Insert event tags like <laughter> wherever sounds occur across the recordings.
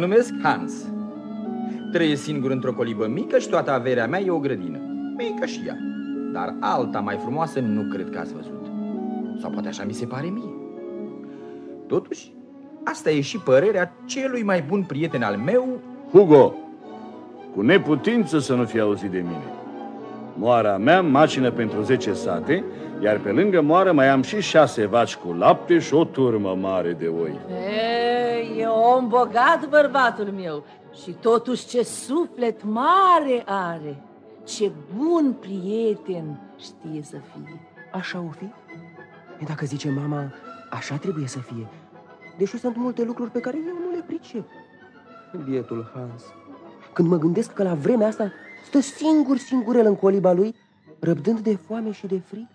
Mă numesc Hans. Trăiesc singur într-o colibă mică și toată averea mea e o grădină. Mică și ea. Dar alta mai frumoasă nu cred că ați văzut. Sau poate așa mi se pare mie. Totuși, asta e și părerea celui mai bun prieten al meu... Hugo, cu neputință să nu fi auzit de mine. Moara mea macină pentru 10 sate, iar pe lângă moară mai am și șase vaci cu lapte și o turmă mare de oi. Ei, e om bogat bărbatul meu și totuși ce suflet mare are. Ce bun prieten știe să fie. Așa o fi? E dacă zice mama, așa trebuie să fie. Deși sunt multe lucruri pe care eu nu le pricep. Bietul Hans. Când mă gândesc că la vremea asta stă singur singurel în coliba lui, răbdând de foame și de frig,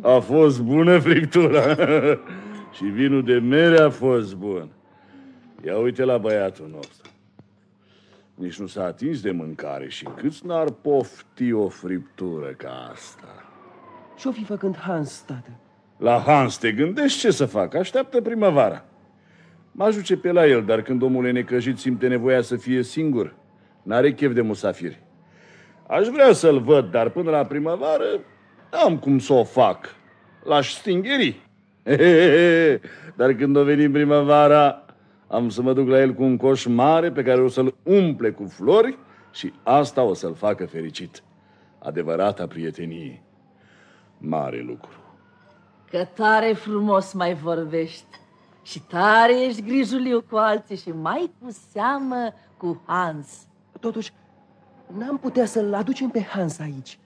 A fost bună friptura. și vinul de mere a fost bun. Ia uite la băiatul nostru. Nici nu s-a atins de mâncare și câți n-ar pofti o friptură ca asta? Ce-o fi făcând Hans, tată? La Hans te gândești ce să facă? Așteaptă primăvara. Mă ajuce pe la el, dar când omul e necăjit simte nevoia să fie singur. N-are chef de musafiri. Aș vrea să-l văd, dar până la primăvară am cum să o fac. L-aș stingeri. <laughs> Dar când o veni primăvara, am să mă duc la el cu un coș mare pe care o să-l umple cu flori și asta o să-l facă fericit. Adevărata prietenie. Mare lucru. Că tare frumos mai vorbești și tare ești grijuliu cu alții și mai cu seamă cu Hans. Totuși, n-am putea să-l aducem pe Hans aici.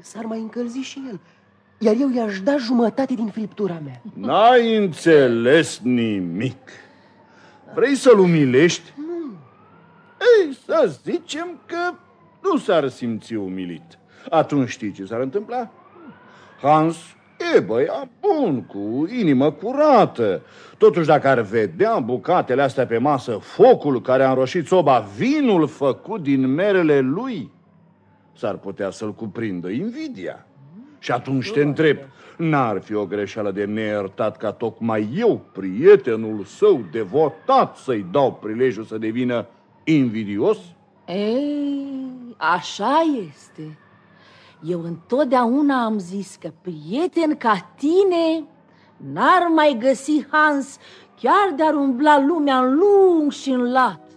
S-ar mai încălzi și el, iar eu i-aș da jumătate din friptura mea. N-ai înțeles nimic. Vrei să-l umilești? Nu. Ei, să zicem că nu s-ar simți umilit. Atunci știi ce s-ar întâmpla? Hans e băiat bun, cu inimă curată. Totuși, dacă ar vedea bucatele astea pe masă, focul care a înroșit soba, vinul făcut din merele lui, s-ar putea să-l cuprindă invidia. Și atunci te întreb, n-ar fi o greșeală de neiertat ca tocmai eu, prietenul său devotat, să-i dau prilejul să devină invidios? Ei, așa este. Eu întotdeauna am zis că prieten ca tine n-ar mai găsi Hans chiar de-ar umbla lumea în lung și în lat.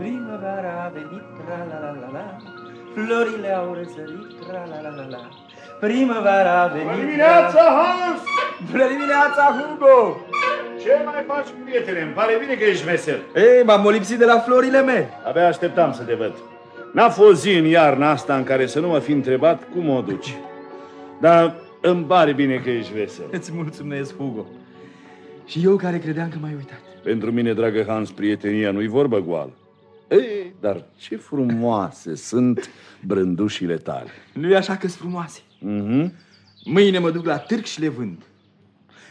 Primăvara a venit, tra la la la la Florile au răsărit, tra la la la la Primăvara a venit Bună dimineața, Hans! Bună dimineața, Hugo! Ce mai faci, prietene? Îmi pare bine că ești vesel. Ei, m-am lipsit de la florile mele. Abia așteptam să te văd. N-a fost zi în iarna asta în care să nu mă fi întrebat cum o duci. Dar îmi pare bine că ești vesel. Îți mulțumesc, Hugo. Și eu care credeam că m-ai uitat. Pentru mine, dragă Hans, prietenia nu-i vorbă goală. Ei, dar ce frumoase sunt brândușile tale. Nu-i așa că-s frumoase? Mhm. Mâine mă duc la târg și le vând.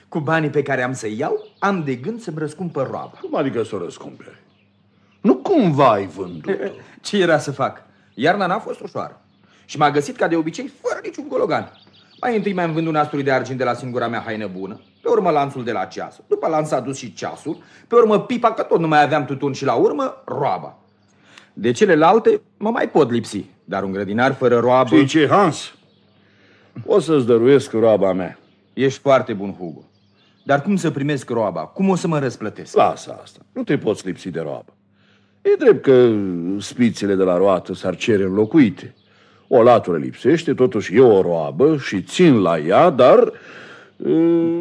Cu banii pe care am să iau, am de gând să-mi răscumpăr roaba. Cum adică să o răscumperi? Nu cumva ai vândut <laughs> Ce era să fac? Iarna n-a fost ușoară. Și m-a găsit ca de obicei, fără niciun gologan. Mai întâi mi-am vândut nasturi de argint de la singura mea haină bună, pe urmă lanțul de la ceasul, după lanț a dus și ceasul, pe urmă pipa, că tot nu mai aveam tutun și la urmă roaba. De celelalte mă mai pot lipsi, dar un grădinar fără roabă... Știi ce, Hans? O să-ți dăruiesc roaba mea. Ești foarte bun, Hugo. Dar cum să primesc roaba? Cum o să mă răsplătesc? Lasă asta. Nu te poți lipsi de roabă. E drept că spițele de la roată s-ar cere înlocuite. O latură lipsește, totuși e o roabă și țin la ea, dar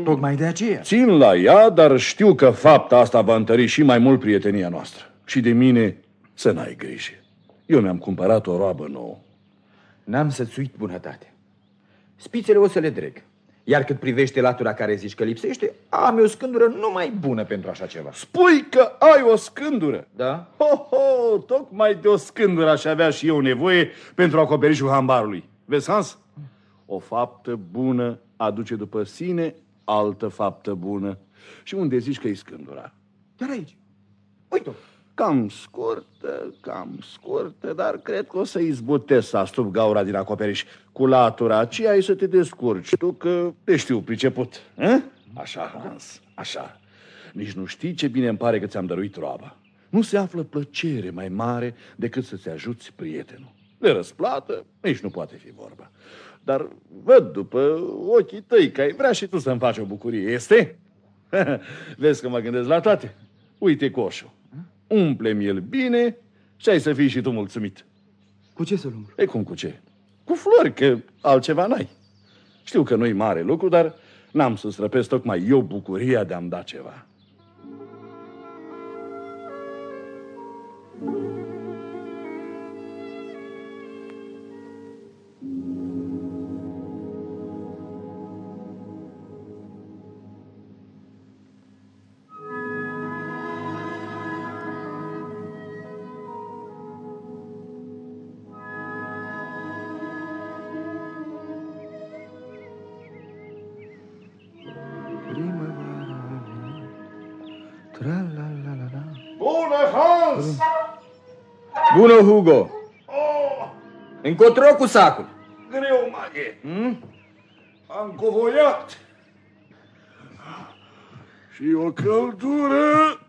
Tocmai de aceea. Țin la ea, dar știu că fapta asta va întări și mai mult prietenia noastră. Și de mine să n-ai grijă. Eu mi-am cumpărat o roabă nouă. N-am să-ți uit bunătate. Spițele o să le dreg. Iar cât privește latura care zici că lipsește, am eu scândură numai bună pentru așa ceva. Spui că ai o scândură. Da? Ho, ho, tocmai de o scândură aș avea și eu nevoie pentru acoperișul hambarului. Vezi, Hans? O faptă bună aduce după sine altă faptă bună. Și unde zici că e scândura? Chiar aici. Uite-o. Cam scurtă, cam scurtă, dar cred că o să izbutesc să astup gaura din acoperiș. Cu latura aceea ai să te descurci, tu că te știu priceput. Eh? Așa, Hans, așa. Nici nu știi ce bine îmi pare că ți-am dăruit roaba. Nu se află plăcere mai mare decât să-ți ajuți prietenul. De răsplată nici nu poate fi vorba. Dar văd după ochii tăi că ai vrea și tu să-mi faci o bucurie, este? <laughs> Vezi că mă gândesc la toate. Uite coșul umple-mi el bine și ai să fii și tu mulțumit. Cu ce să-l umplu? E cum cu ce? Cu flori, că altceva n-ai. Știu că nu-i mare lucru, dar n-am să străpesc tocmai eu bucuria de a-mi da ceva. Bună, Bună, Hugo! Încotro cu sacul. Greu mai e. Hmm? Am covoiat. Și o căldură.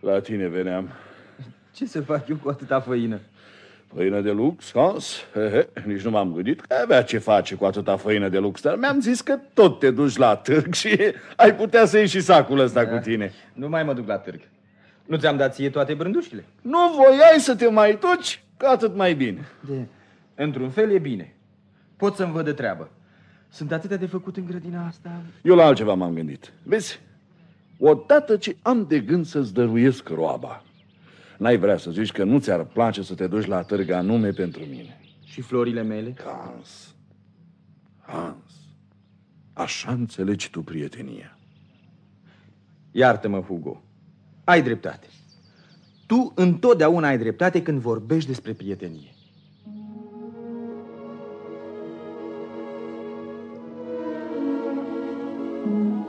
La tine veneam. Ce să fac eu cu atâta făină? Făină de lux, Hans? He, he, nici nu m-am gândit că avea ce face cu atâta făină de lux, dar mi-am zis că tot te duci la târg și <laughs> ai putea să iei și sacul ăsta cu tine. Nu mai mă duc la târg. Nu ți-am dat ție toate brândușile? Nu voiai să te mai duci? Că atât mai bine. De... Într-un fel e bine. Pot să-mi văd de treabă. Sunt atâtea de făcut în grădina asta. Eu la altceva m-am gândit. Vezi, odată ce am de gând să-ți dăruiesc roaba, n-ai vrea să zici că nu ți-ar place să te duci la târg anume pentru mine. Și florile mele? Hans, Hans, așa înțelegi tu prietenia. Iartă-mă, Hugo. Ai dreptate. Tu întotdeauna ai dreptate când vorbești despre prietenie. ce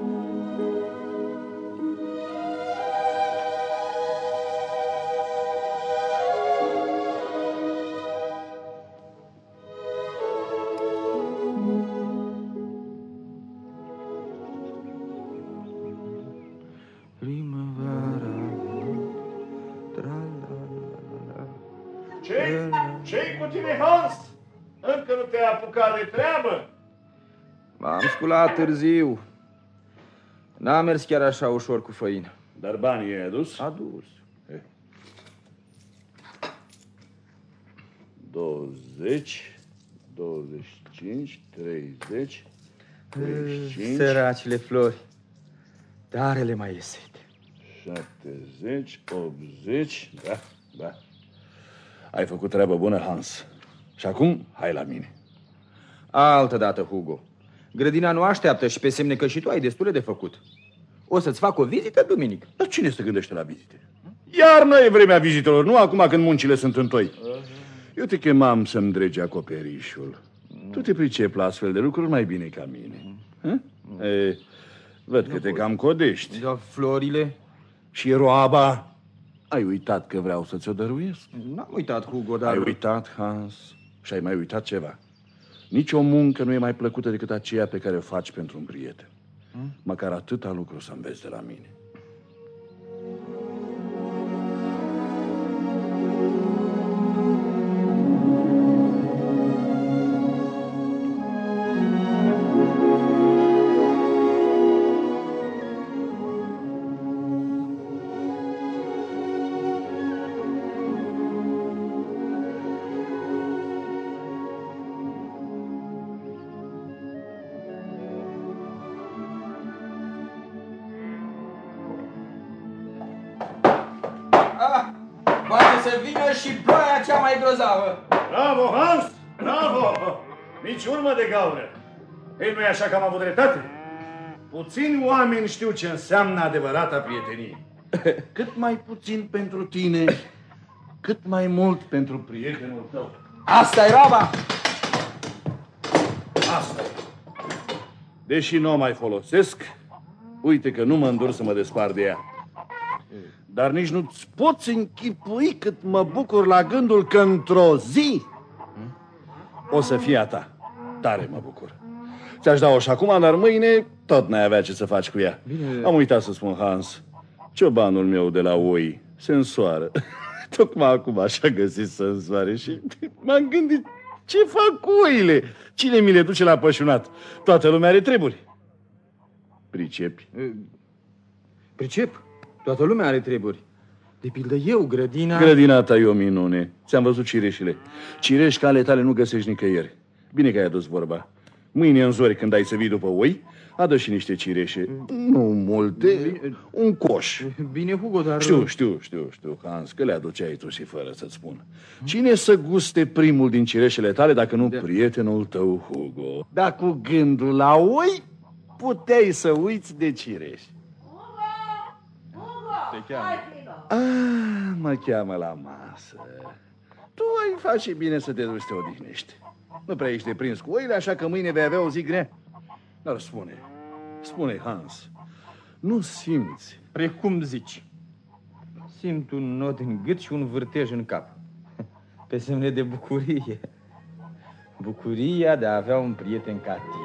M-am sculat târziu. N-a mers chiar așa ușor cu făină. Dar banii ai adus? Adus. 20, 25, 30, 35, Săracile flori. Darele mai iese. 70, 80, da, da. Ai făcut treabă bună, Hans. Și acum, hai la mine. Altă dată, Hugo. Grădina nu așteaptă și pe semne că și tu ai destule de făcut. O să-ți fac o vizită duminică. Dar cine se gândește la vizite? Iarna e vremea vizitelor, nu acum când muncile sunt întoi. Eu te chemam să-mi dregi acoperișul. Tu te pricepi la astfel de lucruri mai bine ca mine. Hă? E, văd că te cam codești. Da, florile? Și roaba? Ai uitat că vreau să ți-o dăruiesc? N-am uitat, Hugo, dar... Ai uitat, Hans? Și ai mai uitat ceva. Nici o muncă nu e mai plăcută decât aceea pe care o faci pentru un prieten. Măcar atâta lucru să înveți de la mine. Grozavă. Bravo, Hans! Bravo! Nici urmă de gaură. Ei, nu e așa că am avut dreptate? Puțini oameni știu ce înseamnă adevărata prietenie. Cât mai puțin pentru tine, cât mai mult pentru prietenul tău. asta e roaba! Asta e. Deși nu o mai folosesc, uite că nu mă îndur să mă despar de ea. Dar nici nu-ți poți închipui cât mă bucur la gândul că într-o zi o să fie a ta. Tare mă bucur. Ți-aș da-o și acum, dar mâine tot n-ai avea ce să faci cu ea. Bine. Am uitat să spun, Hans. Ciobanul meu de la oi se însoară. <laughs> Tocmai acum așa găsit să însoare și m-am gândit ce fac cu oile? Cine mi le duce la pășunat? Toată lumea are treburi. Pricepi? Pricep, toată lumea are treburi. De pildă eu, grădina... Grădina ta e o minune. Ți-am văzut cireșile. Cireși ca ale tale nu găsești nicăieri. Bine că ai adus vorba. Mâine în zori, când ai să vii după oi, adă și niște cireșe. Nu multe, un coș. Bine, Hugo, dar... Știu, știu, știu, știu, Hans, că le aduceai tu și fără să-ți spun. Cine să guste primul din cireșele tale dacă nu prietenul tău, Hugo? Dar cu gândul la oi, puteai să uiți de cireși. Te cheamă. Ah, mă cheamă la masă. Tu ai face bine să te duci să te odihnești. Nu prea ești de prins cu oile, așa că mâine vei avea o zi grea. Dar spune, spune, Hans, nu simți Precum zici. Simt un nod în gât și un vârtej în cap. Pe semne de bucurie. Bucuria de a avea un prieten ca tine.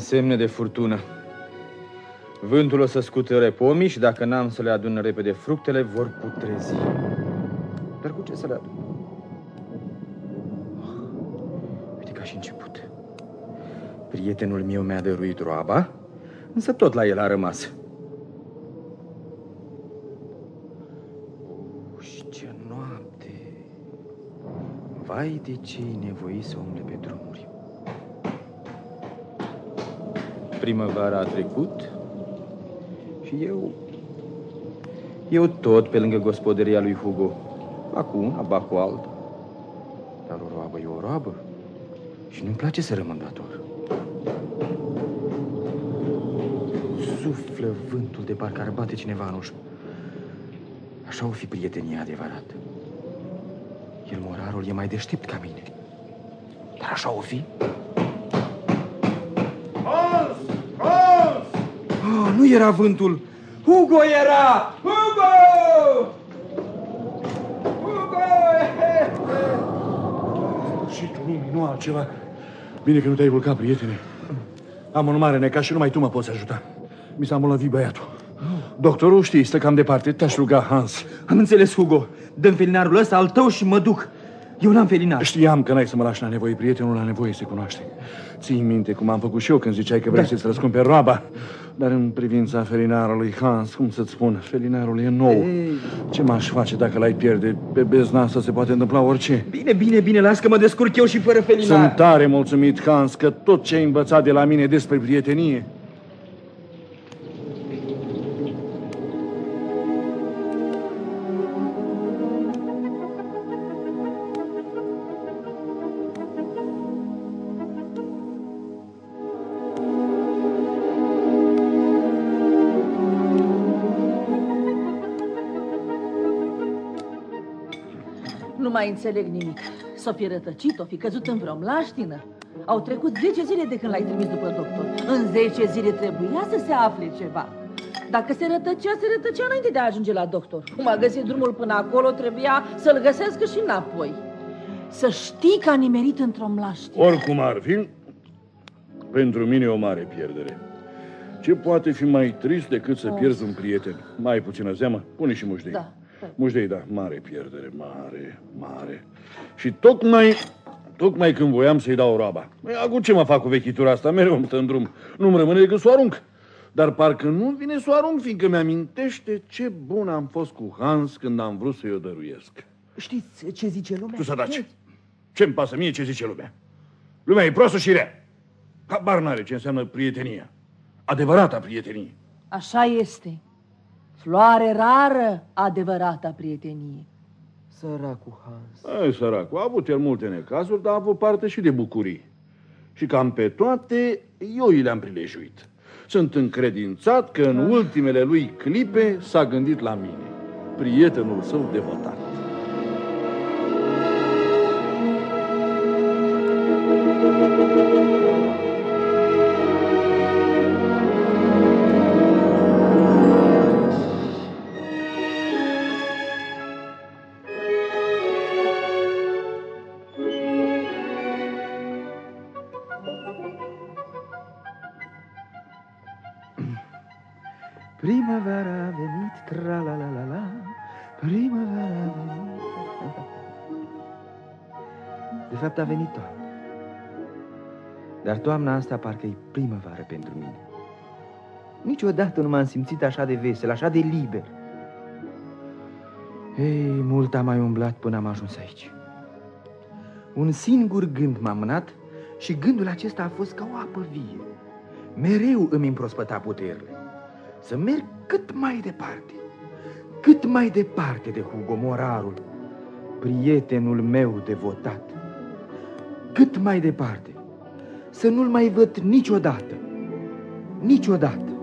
Semne de furtună. Vântul o să scutere pomii și dacă n-am să le adun repede fructele, vor putrezi. Dar cu ce să le adun? Uite că și început. Prietenul meu mi-a dăruit roaba, însă tot la el a rămas. Uși, ce noapte! Vai de ce e nevoit să umble pe drumuri. Primăvara a trecut și eu... Eu tot pe lângă gospodăria lui Hugo. Acum, una, ba cu alta. Dar o roabă e o roabă. Și nu-mi place să rămân dator. Suflă vântul de parcă ar bate cineva în ușă. Așa o fi prietenia adevărată. El, morarul, e mai deștept ca mine. Dar așa o fi? Nu era vântul! Hugo era! Hugo! Hugo! Și tu lumii, nu altceva. Bine că nu te-ai vulcat, prietene. Am un mare necaz și numai tu mă poți ajuta. Mi s-a îmbolnăvit băiatul. Doctorul știi, stă cam departe. Te-aș ruga, Hans. Am înțeles, Hugo. Dăm felinarul ăsta al tău și mă duc. Eu n-am felinar. Știam că n-ai să mă lași la nevoie. Prietenul la nevoie se cunoaște. Ții minte cum am făcut și eu când ziceai că vrei da. să-ți răscumperi roaba. Dar în privința felinarului, Hans, cum să-ți spun, felinarul e nou. Ei. Ce m-aș face dacă l-ai pierde? Pe bezna asta se poate întâmpla orice. Bine, bine, bine, las că mă descurc eu și fără felinar. Sunt tare mulțumit, Hans, că tot ce ai învățat de la mine despre prietenie înțeleg nimic. S-o fi rătăcit, o fi căzut în vreo mlaștină. Au trecut 10 zile de când l-ai trimis după doctor. În 10 zile trebuia să se afle ceva. Dacă se rătăcea, se rătăcea înainte de a ajunge la doctor. Cum a găsit drumul până acolo, trebuia să-l găsească și înapoi. Să știi că a nimerit într-o mlaștină. Oricum ar fi, pentru mine e o mare pierdere. Ce poate fi mai trist decât să pierzi un prieten? Mai puțină zeamă? Pune și mușdei. Da, da. Mușdei, da. Mare pierdere, mare, mare. Și tocmai, Tocmai când voiam să-i dau roaba. Acum ce mă fac cu vechitura asta? Mereu îmi stă în drum. Nu-mi rămâne decât să o arunc. Dar parcă nu vine să o arunc, fiindcă mi-amintește ce bun am fost cu Hans când am vrut să-i o dăruiesc. Știți ce zice lumea? Tu să daci. Ce-mi pasă mie ce zice lumea? Lumea e proastă și rea. Habar n-are ce înseamnă prietenia. Adevărata prietenie. Așa este. Floare rară, adevărata prietenie. Săracul Hans. Ai, săracul, a avut el multe necazuri, dar a avut parte și de bucurii. Și cam pe toate, eu i le-am prilejuit. Sunt încredințat că în ultimele lui clipe s-a gândit la mine, prietenul său devotat. De fapt a venit toamna. Dar toamna asta parcă e primăvară pentru mine. Niciodată nu m-am simțit așa de vesel, așa de liber. Ei, mult am mai umblat până am ajuns aici. Un singur gând m-a mânat și gândul acesta a fost ca o apă vie. Mereu îmi împrospăta puterile. Să merg cât mai departe, cât mai departe de Hugo Morarul, prietenul meu devotat. Cât mai departe, să nu-l mai văd niciodată, niciodată.